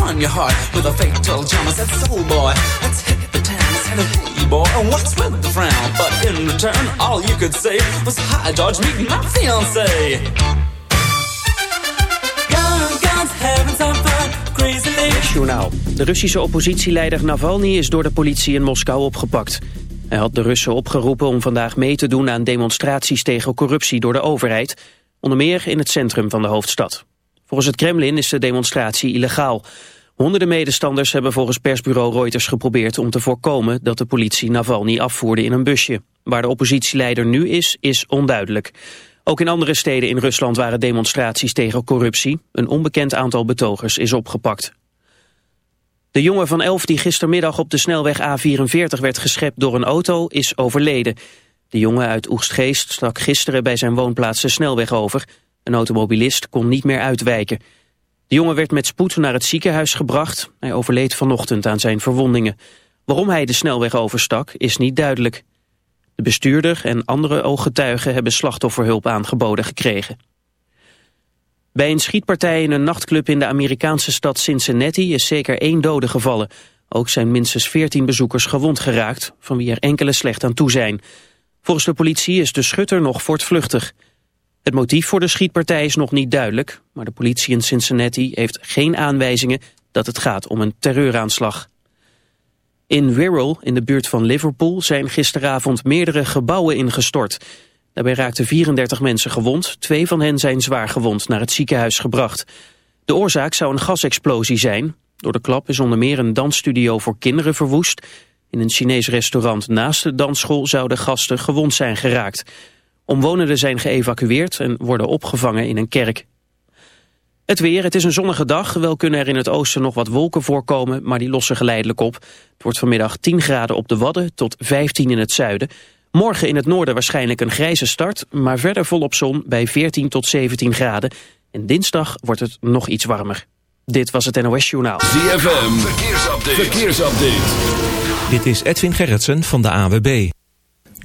won your heart with a fatal charm. I said, soul boy, let's hit the town. I said, hey boy, what's with the frown? But in return, all you could say was, hi George, meet my fiancé. Gun, guns, having some fun, crazily. Journaal. De Russische oppositieleider Navalny is door de politie in Moskou opgepakt. Hij had de Russen opgeroepen om vandaag mee te doen aan demonstraties tegen corruptie door de overheid, onder meer in het centrum van de hoofdstad. Volgens het Kremlin is de demonstratie illegaal. Honderden medestanders hebben volgens persbureau Reuters geprobeerd om te voorkomen dat de politie Navalny afvoerde in een busje. Waar de oppositieleider nu is, is onduidelijk. Ook in andere steden in Rusland waren demonstraties tegen corruptie. Een onbekend aantal betogers is opgepakt. De jongen van 11 die gistermiddag op de snelweg A44 werd geschept door een auto is overleden. De jongen uit Oegstgeest stak gisteren bij zijn woonplaats de snelweg over. Een automobilist kon niet meer uitwijken. De jongen werd met spoed naar het ziekenhuis gebracht. Hij overleed vanochtend aan zijn verwondingen. Waarom hij de snelweg overstak is niet duidelijk. De bestuurder en andere ooggetuigen hebben slachtofferhulp aangeboden gekregen. Bij een schietpartij in een nachtclub in de Amerikaanse stad Cincinnati is zeker één dode gevallen. Ook zijn minstens veertien bezoekers gewond geraakt, van wie er enkele slecht aan toe zijn. Volgens de politie is de schutter nog voortvluchtig. Het motief voor de schietpartij is nog niet duidelijk, maar de politie in Cincinnati heeft geen aanwijzingen dat het gaat om een terreuraanslag. In Wirral, in de buurt van Liverpool, zijn gisteravond meerdere gebouwen ingestort. Daarbij raakten 34 mensen gewond, twee van hen zijn zwaar gewond naar het ziekenhuis gebracht. De oorzaak zou een gasexplosie zijn. Door de klap is onder meer een dansstudio voor kinderen verwoest. In een Chinees restaurant naast de dansschool zouden gasten gewond zijn geraakt. Omwonenden zijn geëvacueerd en worden opgevangen in een kerk. Het weer, het is een zonnige dag. Wel kunnen er in het oosten nog wat wolken voorkomen, maar die lossen geleidelijk op. Het wordt vanmiddag 10 graden op de Wadden tot 15 in het zuiden. Morgen in het noorden waarschijnlijk een grijze start, maar verder volop zon bij 14 tot 17 graden. En dinsdag wordt het nog iets warmer. Dit was het NOS Journaal. ZFM, verkeersupdate. verkeersupdate. Dit is Edwin Gerritsen van de AWB.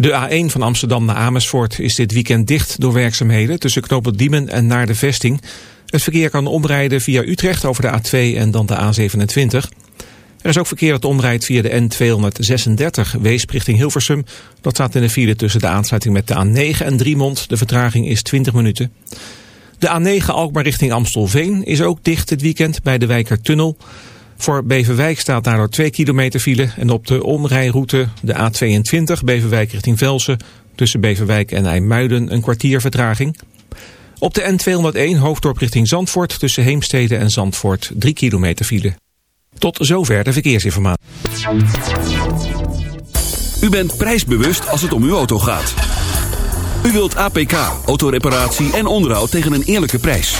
De A1 van Amsterdam naar Amersfoort is dit weekend dicht door werkzaamheden tussen Knoopend en naar de vesting. Het verkeer kan omrijden via Utrecht over de A2 en dan de A27. Er is ook verkeer dat omrijdt via de N236 Weesp richting Hilversum. Dat staat in de file tussen de aansluiting met de A9 en Driemond. De vertraging is 20 minuten. De A9 Alkmaar richting Amstelveen is ook dicht dit weekend bij de Wijkertunnel. Voor Beverwijk staat daardoor 2 kilometer file. En op de omrijroute de A22 Beverwijk richting Velsen... tussen Beverwijk en IJmuiden een kwartier vertraging. Op de N201 Hoofddorp richting Zandvoort tussen Heemstede en Zandvoort 3 kilometer file. Tot zover de verkeersinformatie. U bent prijsbewust als het om uw auto gaat. U wilt APK, autoreparatie en onderhoud tegen een eerlijke prijs.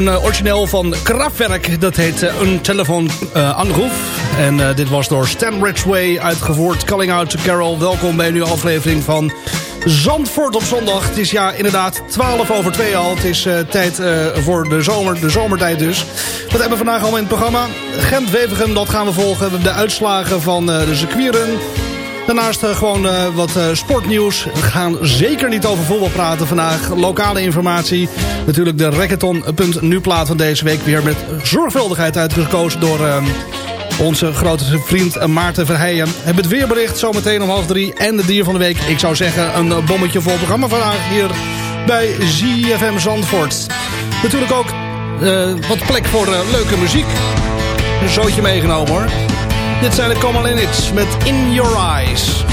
een eh, origineel van Kraftwerk. Dat heet eh, Een Telefoon eh, aanroep En dit was door Stan Ridgway uitgevoerd. Calling Out to Carol. Welkom bij een nieuwe aflevering van Zandvoort op zondag. Het is ja inderdaad 12 over 2 al. Het is tijd voor de zomer, de zomertijd dus. Wat hebben we vandaag allemaal in het programma? Gent-Wevergem, dat gaan we volgen. De uitslagen van de sequieren Daarnaast eh, gewoon eh, wat eh, sportnieuws. We gaan zeker niet over voetbal praten vandaag. Lokale informatie. Natuurlijk de Rackathon.nu plaat van deze week weer met zorgvuldigheid uitgekozen door... Ehm, onze grote vriend Maarten Verheijen. Heb het weerbericht zometeen om half drie. En de dier van de week. Ik zou zeggen een bommetje vol programma vandaag hier bij ZFM Zandvoort. Natuurlijk ook wat plek voor leuke muziek. Een zootje meegenomen hoor. Dit zijn de Common Linnets met In Your Eyes.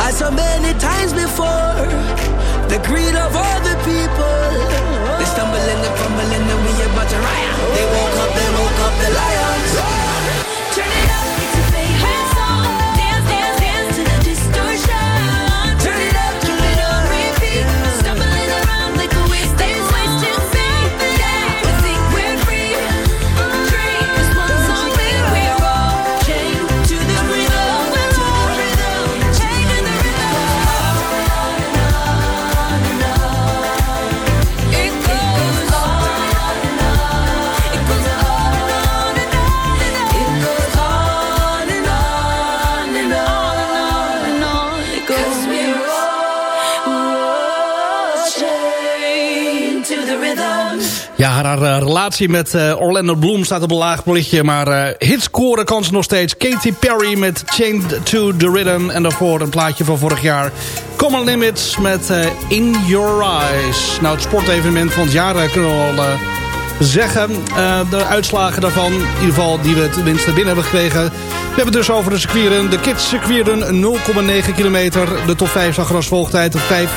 As so many times before. The greed of all the people. They stumble and crumble and we about to riot. They woke up, they woke up the lions. Haar eh, relatie met eh, Orlando Bloom staat op een laag plitje. Maar eh hits scoren kan ze nog steeds. Katy Perry met Chained to the Rhythm. En daarvoor een plaatje van vorig jaar. Common Limits met eh, In Your Eyes. Nou, het sportevenement van het jaar eh, kunnen we eh, zeggen. Eh, de uitslagen daarvan, in ieder geval die we tenminste binnen hebben gekregen. We hebben het dus over de circuiren. De kids circuiren 0,9 kilometer. De top 5 zag er als volgt. Op 5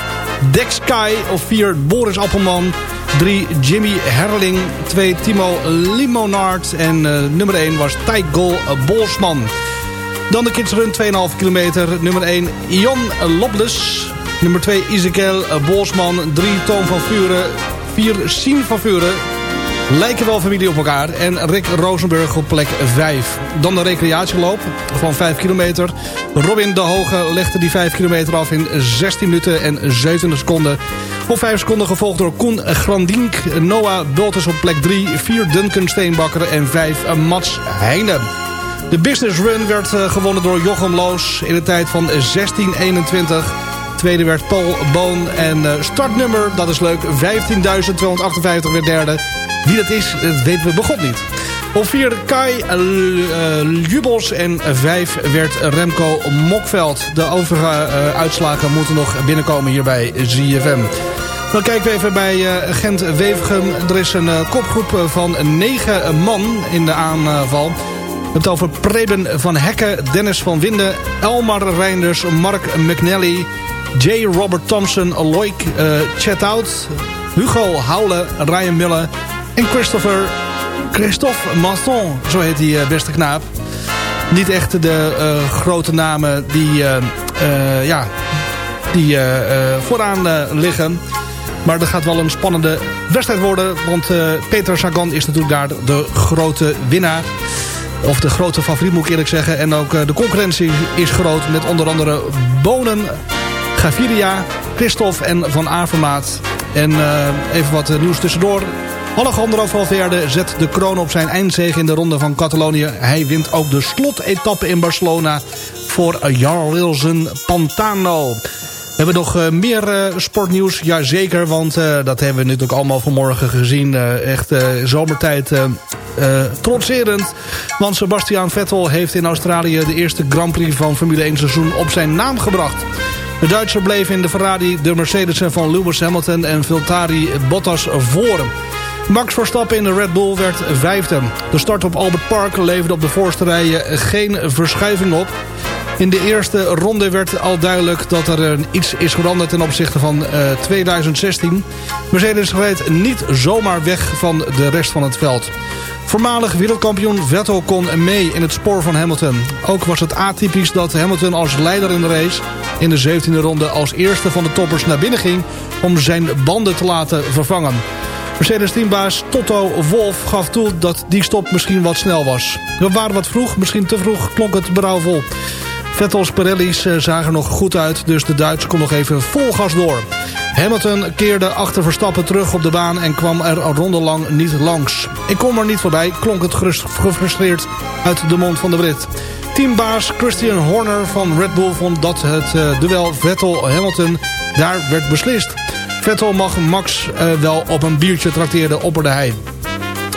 Dex Sky. Op 4 Boris Appelman. 3 Jimmy Herling. 2 Timo Limonard. En eh, nummer 1 was Tijgol Bolsman. Dan de kids run 2,5 kilometer. Nummer 1 Ion Lobles. Nummer 2 Ezekiel Bolsman. 3 Toon van Vuren. 4 Sien van Vuren lijken wel familie op elkaar. En Rick Rosenburg op plek 5. Dan de recreatieloop van 5 kilometer. Robin de Hoge legde die 5 kilometer af in 16 minuten en 27 seconden. Op 5 seconden gevolgd door Koen Grandink. Noah Bulters op plek 3. 4 Duncan Steenbakker en 5 Mats Heijnen. De Business Run werd eh, gewonnen door Jochem Loos in de tijd van 1621. Tweede werd Paul Boon. En eh, startnummer, dat is leuk, 15.258 werd derde. Wie dat is, dat weten we begot niet. Op vier Kai uh, Jubels en vijf werd Remco Mokveld. De overige uh, uitslagen moeten nog binnenkomen hier bij ZFM. Dan kijken we even bij uh, Gent-Wevergem. Er is een kopgroep van negen man in de aanval. Het over Preben van Hekken, Dennis van Winden... Elmar Reinders, Mark McNally... J. Robert Thompson, Loic uh, Chatout... Hugo Houwe, Ryan Miller en Christopher... Christophe Maston, zo heet die uh, beste knaap. Niet echt de uh, grote namen die, uh, ja, die vooraan liggen. Maar dat gaat wel een spannende wedstrijd worden. Want Peter Sagan is natuurlijk daar de grote winnaar. Of de grote favoriet moet ik eerlijk zeggen. En ook de concurrentie is groot. Met onder andere Bonen, Gaviria, Christophe en Van Avermaat. En even wat nieuws tussendoor. Alejandro Valverde zet de kroon op zijn eindzege in de ronde van Catalonië. Hij wint ook de slotetappe in Barcelona voor Jarlilsen Pantano. We hebben nog uh, meer uh, sportnieuws, jazeker, want uh, dat hebben we natuurlijk allemaal vanmorgen gezien. echt zomertijd trotserend, want Sebastian Vettel heeft in Australië de eerste Grand Prix van Formule 1 seizoen op zijn naam gebracht. De Duitser bleef in de Ferrari de Mercedes van Lewis Hamilton en Valtteri Bottas voor. Max Verstappen in de Red Bull werd vijfde. De start op Albert Park leverde op de voorste rijen geen verschuiving op. In de eerste ronde werd al duidelijk dat er iets is veranderd ten opzichte van uh, 2016. Mercedes reed niet zomaar weg van de rest van het veld. Voormalig wereldkampioen Vettel kon mee in het spoor van Hamilton. Ook was het atypisch dat Hamilton als leider in de race... in de 17e ronde als eerste van de toppers naar binnen ging... om zijn banden te laten vervangen. Mercedes-teambaas Toto Wolf gaf toe dat die stop misschien wat snel was. We waren wat vroeg, misschien te vroeg, klonk het berouwvol. Vettels Pirelli's zagen nog goed uit, dus de Duits kon nog even vol gas door. Hamilton keerde achter Verstappen terug op de baan en kwam er een ronde lang niet langs. Ik kom er niet voorbij, klonk het gefrustreerd uit de mond van de Brit. Teambaas Christian Horner van Red Bull vond dat het uh, duel Vettel-Hamilton daar werd beslist. Vettel mag Max uh, wel op een biertje trakteren, opperde hij.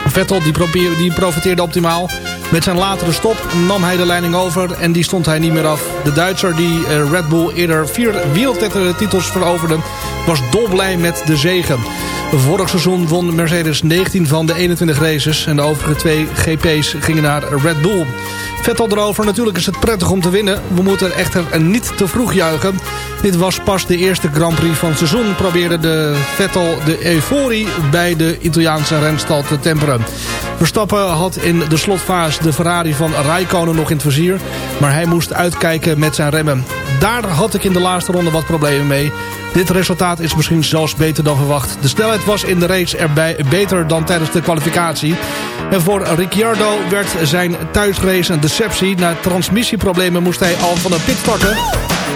Vettel die, die profiteerde optimaal. Met zijn latere stop nam hij de leiding over en die stond hij niet meer af. De Duitser die uh, Red Bull eerder vier wereldtitels veroverde... was dolblij met de zegen. Vorig seizoen won Mercedes 19 van de 21 races... en de overige twee GP's gingen naar Red Bull. Vettel erover, natuurlijk is het prettig om te winnen. We moeten echter niet te vroeg juichen. Dit was pas de eerste Grand Prix van het seizoen. Probeerde de Vettel de euforie bij de Italiaanse renstal te temperen. Verstappen had in de slotfase de Ferrari van Raikkonen nog in het vizier. Maar hij moest uitkijken met zijn remmen. Daar had ik in de laatste ronde wat problemen mee. Dit resultaat is misschien zelfs beter dan verwacht. De snelheid was in de race erbij beter dan tijdens de kwalificatie. En voor Ricciardo werd zijn thuisrace een deceptie. Na transmissieproblemen moest hij al van de pit starten.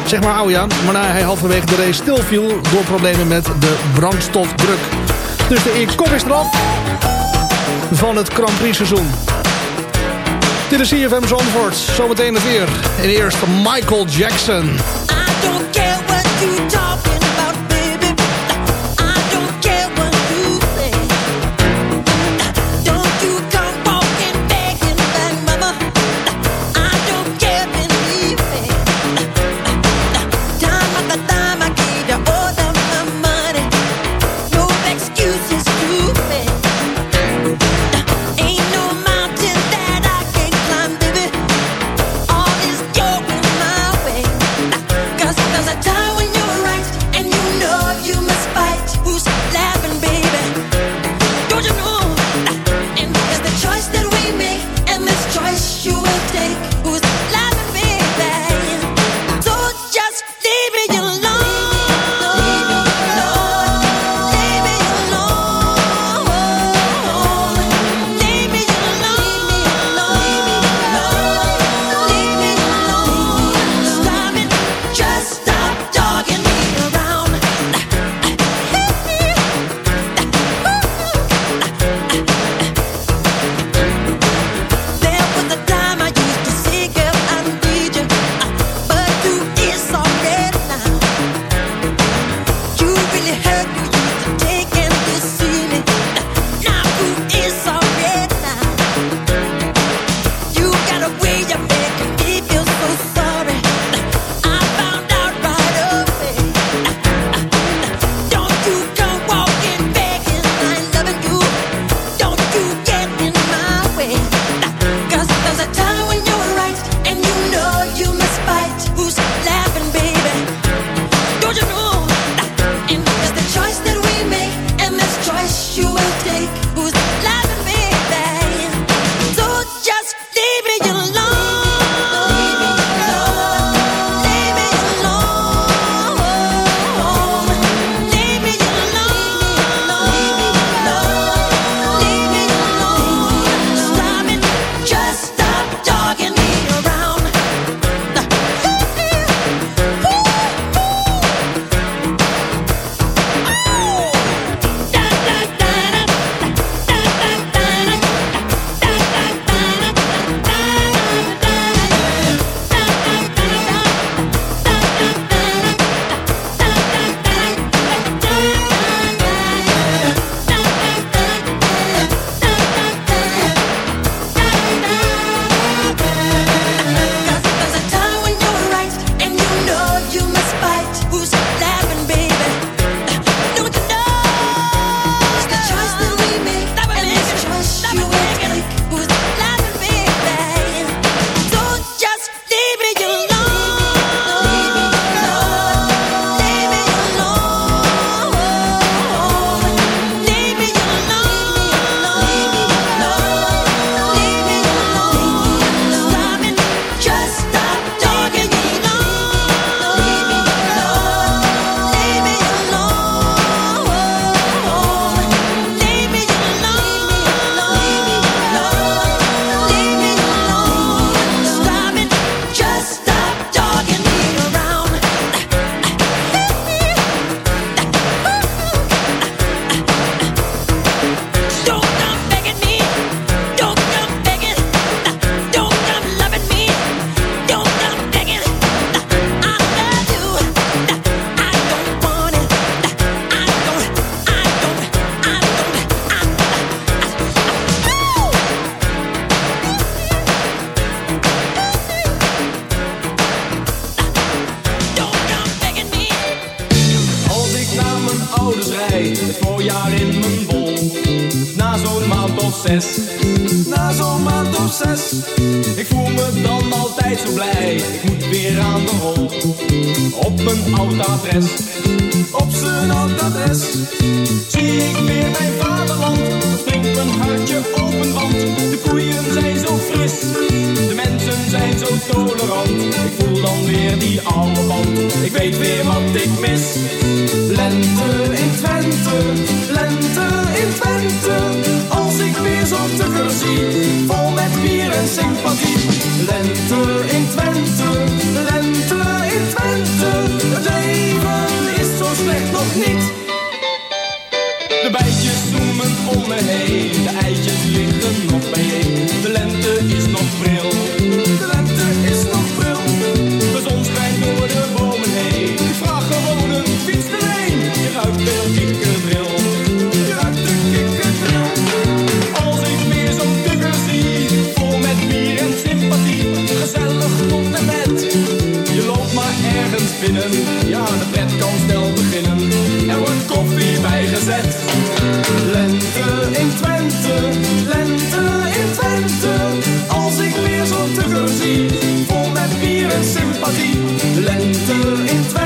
Zeg maar Auja, waarna hij halverwege de race stilviel door problemen met de brandstofdruk. Dus de kop is eraf van het Grand Prix seizoen. Dit is CFM Zandvoort, zometeen het weer. En eerst Michael Jackson. I don't care what you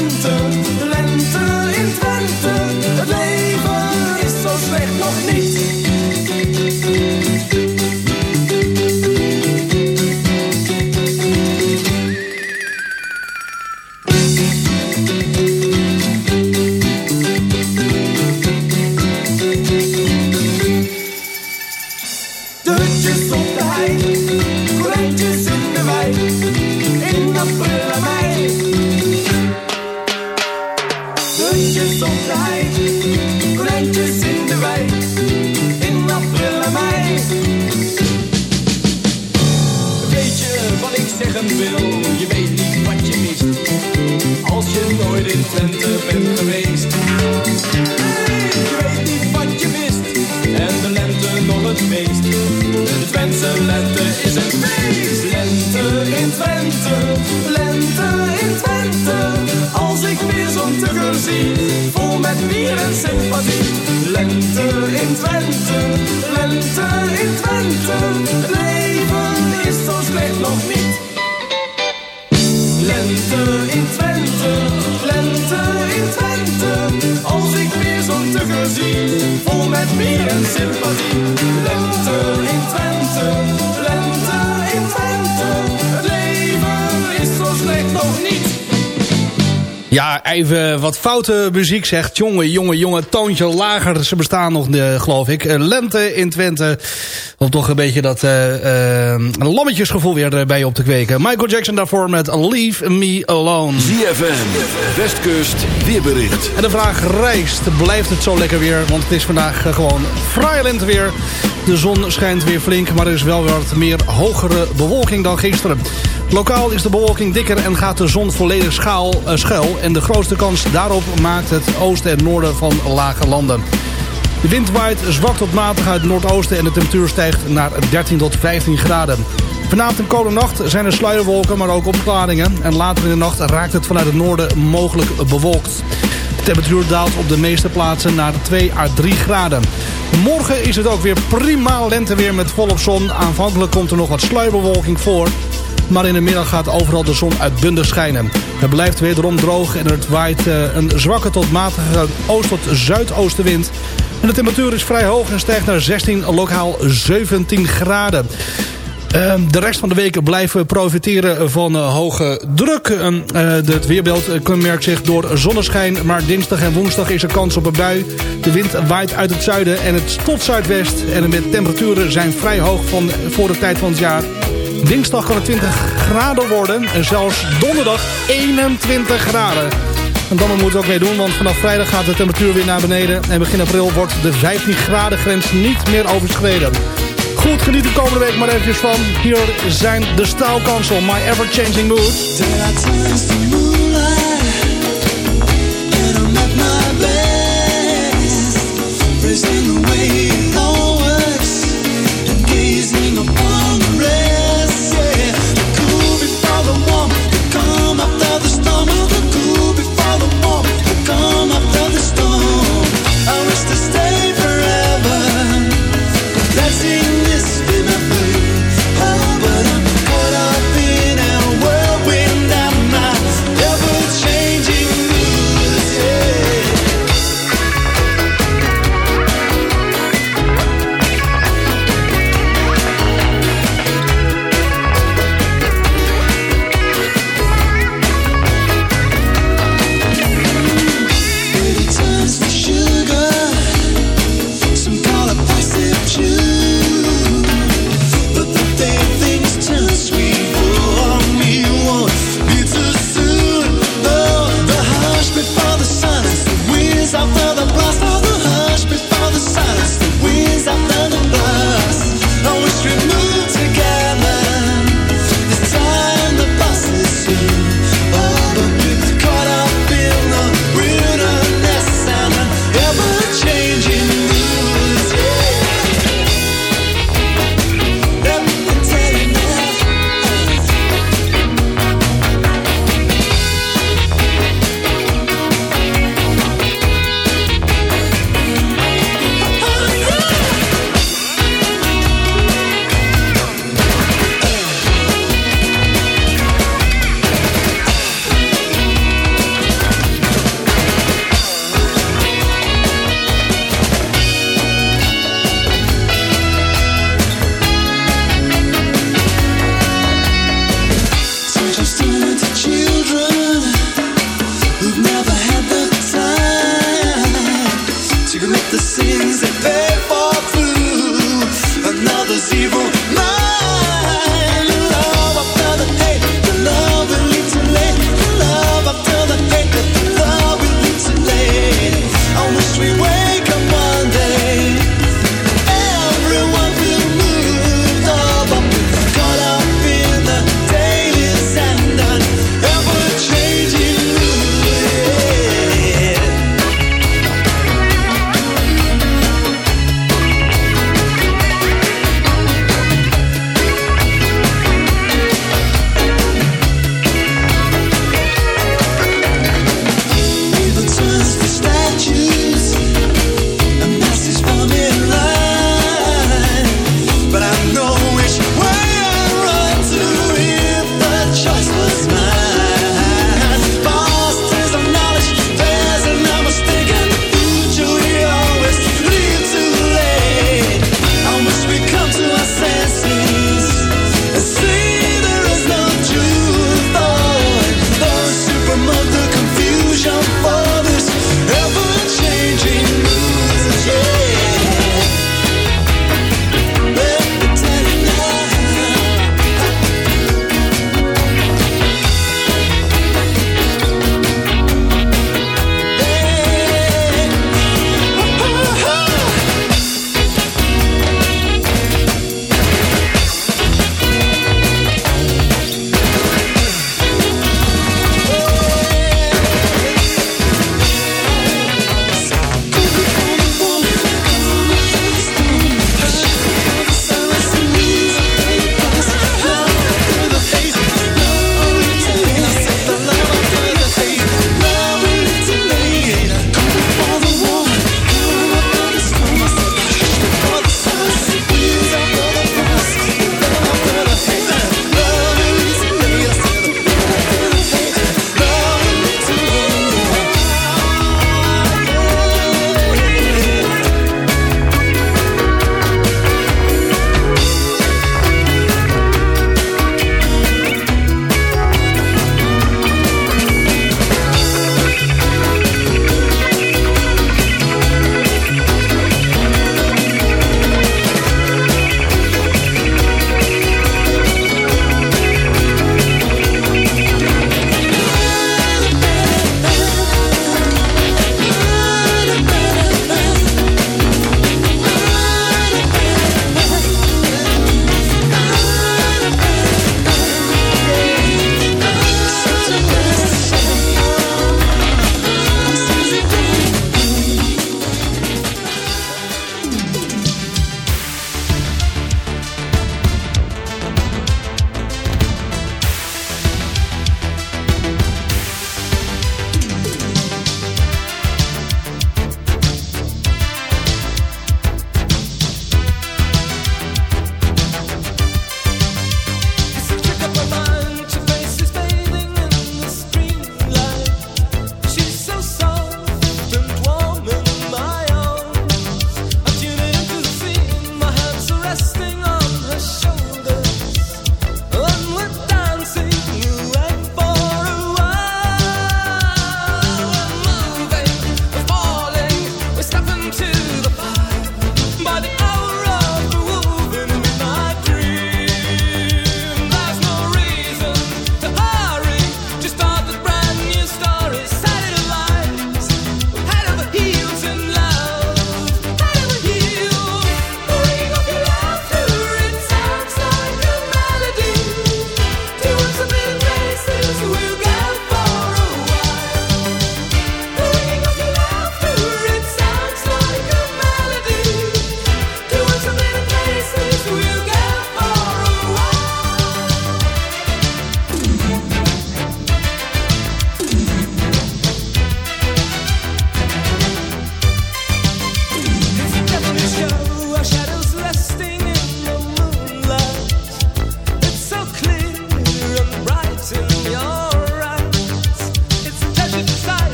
in foute muziek zegt. Jongen, jongen, jongen, toontje lager. Ze bestaan nog, eh, geloof ik. Eh, Lente in Twente. Om toch een beetje dat eh, lammetjesgevoel weer bij je op te kweken. Michael Jackson daarvoor met Leave Me Alone. ZFM, Westkust, weerbericht. En de vraag rijst, blijft het zo lekker weer? Want het is vandaag gewoon fraai lenteweer. De zon schijnt weer flink, maar er is wel wat meer hogere bewolking dan gisteren. Lokaal is de bewolking dikker en gaat de zon volledig schaal, eh, schuil. En de grootste kans daarop maakt het oosten en noorden van lage landen. De wind waait zwak tot matig uit het noordoosten en de temperatuur stijgt naar 13 tot 15 graden. Vanavond en komende nacht zijn er sluierwolken, maar ook opklaringen. En later in de nacht raakt het vanuit het noorden mogelijk bewolkt. De temperatuur daalt op de meeste plaatsen naar 2 à 3 graden. Morgen is het ook weer prima lenteweer met volop zon. Aanvankelijk komt er nog wat sluierbewolking voor. Maar in de middag gaat overal de zon uitbundig schijnen. Het blijft wederom droog en het waait eh, een zwakke tot matige oost- tot zuidoostenwind. En de temperatuur is vrij hoog en stijgt naar 16, lokaal 17 graden. Ehm, de rest van de weken blijven we profiteren van eh, hoge druk. Eh, het weerbeeld kenmerkt zich door zonneschijn. Maar dinsdag en woensdag is er kans op een bui. De wind waait uit het zuiden en het tot zuidwest. En de temperaturen zijn vrij hoog van, voor de tijd van het jaar. Dinsdag kan het 20 graden worden. En zelfs donderdag 21 graden. En dan moeten we ook mee doen, want vanaf vrijdag gaat de temperatuur weer naar beneden. En begin april wordt de 15 graden grens niet meer overschreden. Goed, geniet de komende week maar eventjes van. Hier zijn de staalkansel, My Ever Changing Mood.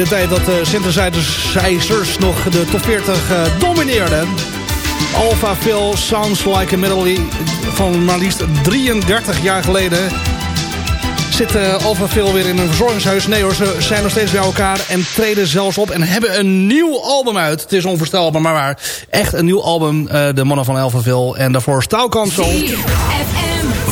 De tijd dat de synthesizers nog de top 40 eh, domineerden. Alpha Phil Sounds Like a Medley van maar liefst 33 jaar geleden zit uh, Alpha Phil weer in een verzorgingshuis. Nee hoor, ze zijn nog steeds bij elkaar en treden zelfs op en hebben een nieuw album uit. Het is onvoorstelbaar, maar waar. Echt een nieuw album, de mannen van Alpha Phil. En daarvoor Staalkansel.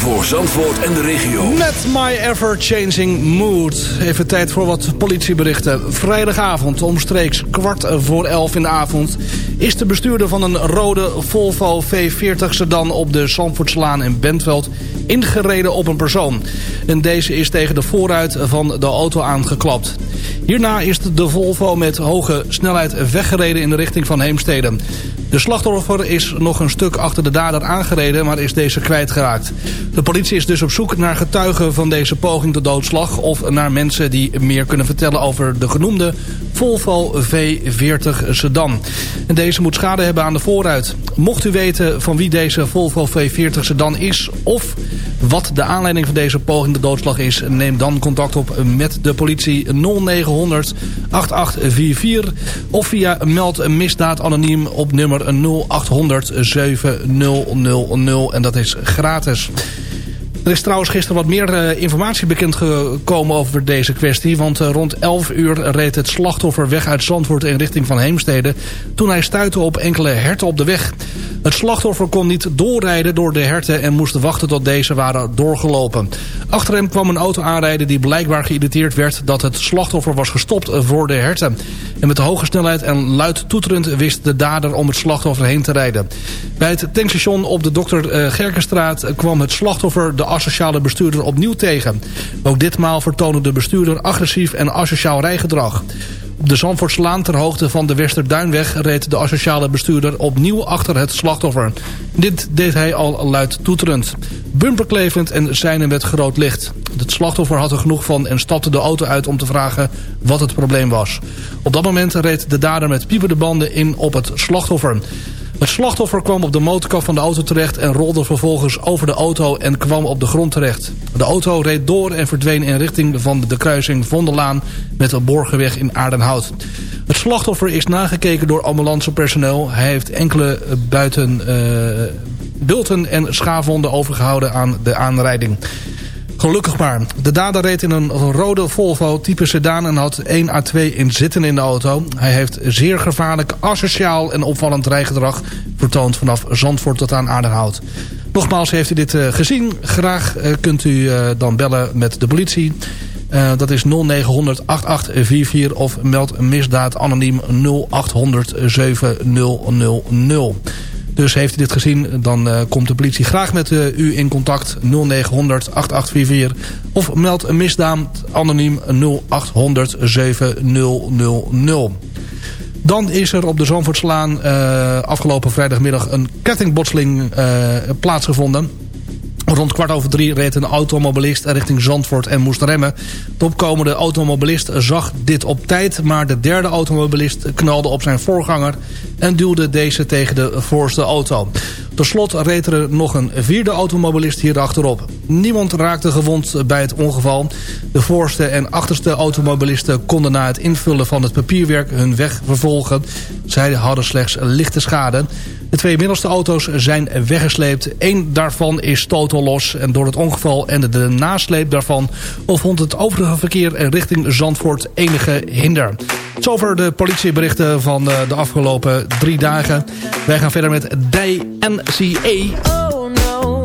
Voor Zandvoort en de regio. Met My Ever Changing Mood. Even tijd voor wat politieberichten. Vrijdagavond omstreeks kwart voor elf in de avond... is de bestuurder van een rode Volvo V40 sedan op de Zandvoortslaan in Bentveld... ingereden op een persoon. En deze is tegen de voorruit van de auto aangeklapt. Hierna is de Volvo met hoge snelheid weggereden in de richting van Heemstede. De slachtoffer is nog een stuk achter de dader aangereden, maar is deze kwijtgeraakt. De politie is dus op zoek naar getuigen van deze poging tot doodslag... of naar mensen die meer kunnen vertellen over de genoemde Volvo V40 sedan. En deze moet schade hebben aan de voorruit. Mocht u weten van wie deze Volvo V40 sedan is... of wat de aanleiding van deze poging tot doodslag is... neem dan contact op met de politie 0900 8844... of via meld misdaad anoniem op nummer 0800 7000 en dat is gratis. Er is trouwens gisteren wat meer uh, informatie bekend gekomen over deze kwestie. Want uh, rond 11 uur reed het slachtoffer weg uit Zandvoort in richting van Heemstede... toen hij stuitte op enkele herten op de weg. Het slachtoffer kon niet doorrijden door de herten... en moest wachten tot deze waren doorgelopen. Achter hem kwam een auto aanrijden die blijkbaar geïrriteerd werd... dat het slachtoffer was gestopt voor de herten. En met hoge snelheid en luid toeterend wist de dader om het slachtoffer heen te rijden. Bij het tankstation op de Dr. Uh, Gerkenstraat kwam het slachtoffer... de asociale bestuurder opnieuw tegen. Ook ditmaal vertoonde de bestuurder agressief en asociaal rijgedrag. Op de Zandvoortslaan ter hoogte van de Westerduinweg reed de asociale bestuurder opnieuw achter het slachtoffer. Dit deed hij al luid toeterend. Bumperklevend en zijnen met groot licht. Het slachtoffer had er genoeg van en stapte de auto uit om te vragen wat het probleem was. Op dat moment reed de dader met piepende banden in op het slachtoffer. Het slachtoffer kwam op de motorkap van de auto terecht... en rolde vervolgens over de auto en kwam op de grond terecht. De auto reed door en verdween in richting van de kruising Vondellaan... met de Borgenweg in Aardenhout. Het slachtoffer is nagekeken door ambulancepersoneel. Hij heeft enkele buiten uh, bulten en schaafwonden overgehouden aan de aanrijding. Gelukkig maar. De dader reed in een rode Volvo type sedan en had 1 à 2 inzitten in de auto. Hij heeft zeer gevaarlijk, asociaal en opvallend rijgedrag vertoond vanaf Zandvoort tot aan Aardenhout. Nogmaals, heeft u dit uh, gezien? Graag uh, kunt u uh, dan bellen met de politie. dat is 0900 8844 of meld misdaad anoniem 0800 7000. Dus heeft u dit gezien, dan uh, komt de politie graag met uh, u in contact 0900 8844 of meld een misdaad anoniem 0800 7000. Dan is er op de Zandvoortslaan uh, afgelopen vrijdagmiddag een kettingbotsling plaatsgevonden. Rond kwart over drie reed een automobilist richting Zandvoort en moest remmen. De opkomende automobilist zag dit op tijd... maar de derde automobilist knalde op zijn voorganger... en duwde deze tegen de voorste auto. Tot slot reed er nog een vierde automobilist hierachterop. Niemand raakte gewond bij het ongeval. De voorste en achterste automobilisten konden na het invullen van het papierwerk hun weg vervolgen. Zij hadden slechts lichte schade. De twee middelste auto's zijn weggesleept. Eén daarvan is totaal los. En door het ongeval en de nasleep daarvan... vond het overige verkeer richting Zandvoort enige hinder. Zover de politieberichten van de afgelopen drie dagen. Wij gaan verder met DNCA. Oh no,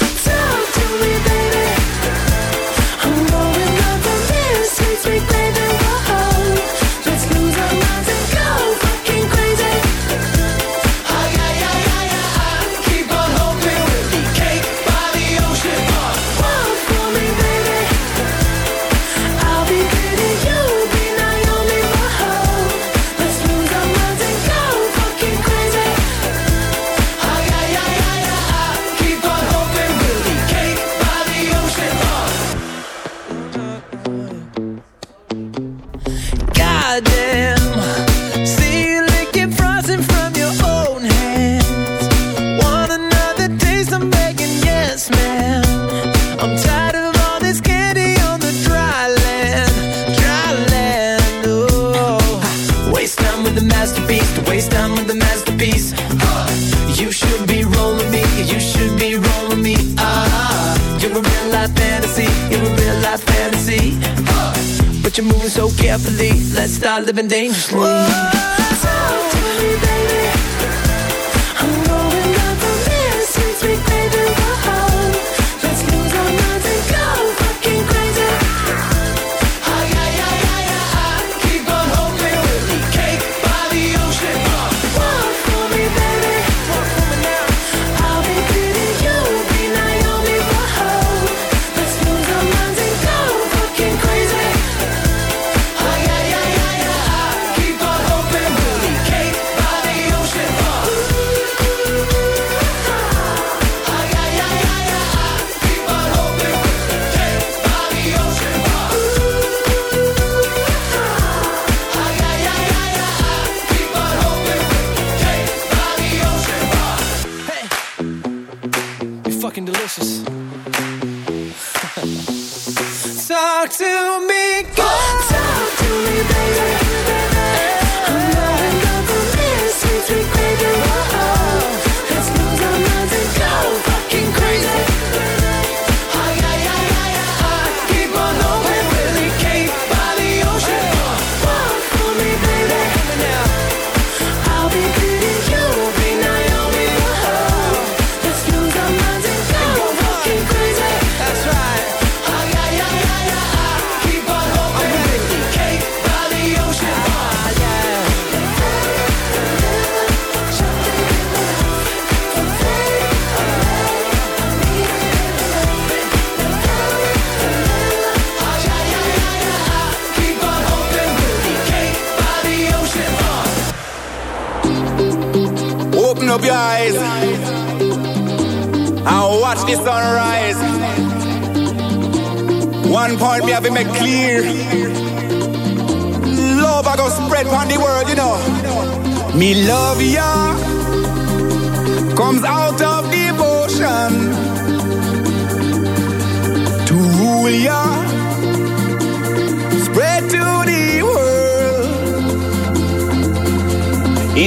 have been.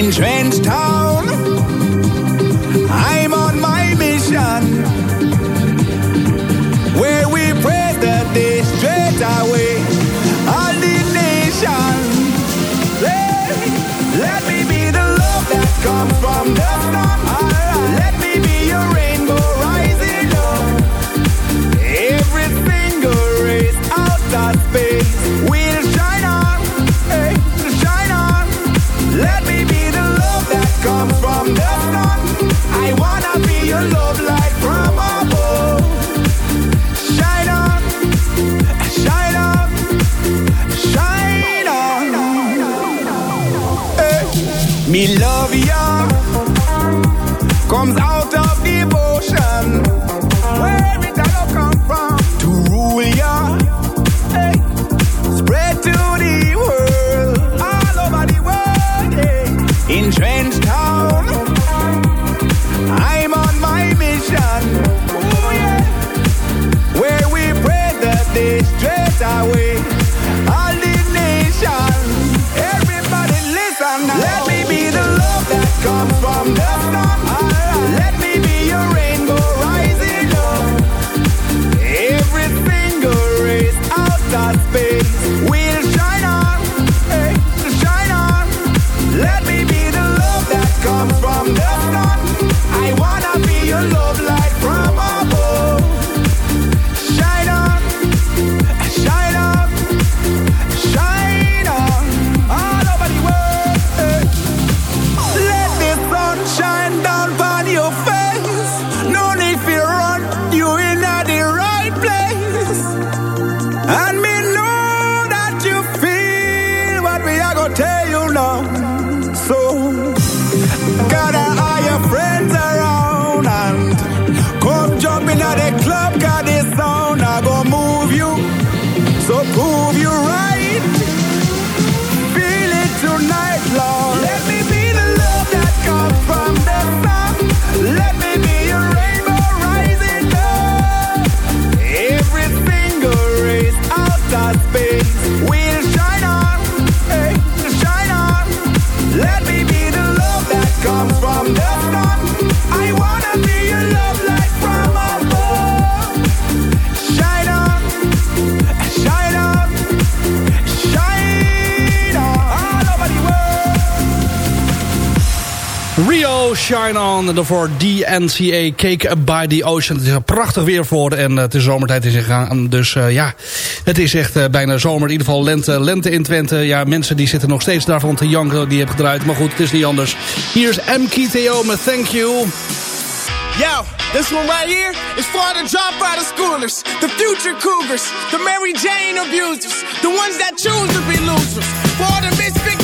in Trenchtown. I'm on my mission, where we pray that they straight away all the nations, Hey, let me be the love that comes from Shine On. En DNCA Cake by the Ocean. Het is een prachtig weer voor en het is zomertijd is gegaan. Dus uh, ja, het is echt uh, bijna zomer. In ieder geval lente, lente in Twente. Ja, mensen die zitten nog steeds daarvan te janken. Die hebben gedraaid. Maar goed, het is niet anders. Hier is MKTO met Thank You. Yo, this one right here is for the dropout of schoolers, the future cougars, the Mary Jane abusers, the ones that choose to be losers, for the misfit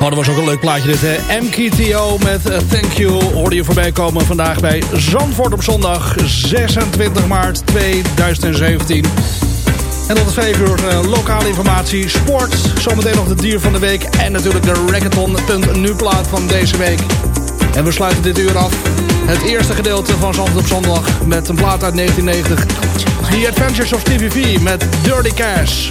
Oh. Dat was ook een leuk plaatje dit, hè. MKTO met eh, Thank You hoorde je voorbij komen vandaag bij Zandvoort op zondag 26 maart 2017. En tot 5 uur eh, lokale informatie, sport, zometeen nog de dier van de week... en natuurlijk de Reggaeton.nu plaat van deze week. En we sluiten dit uur af. Het eerste gedeelte van Zandvoort op zondag met een plaat uit 1990. The Adventures of Stevie V met Dirty Cash.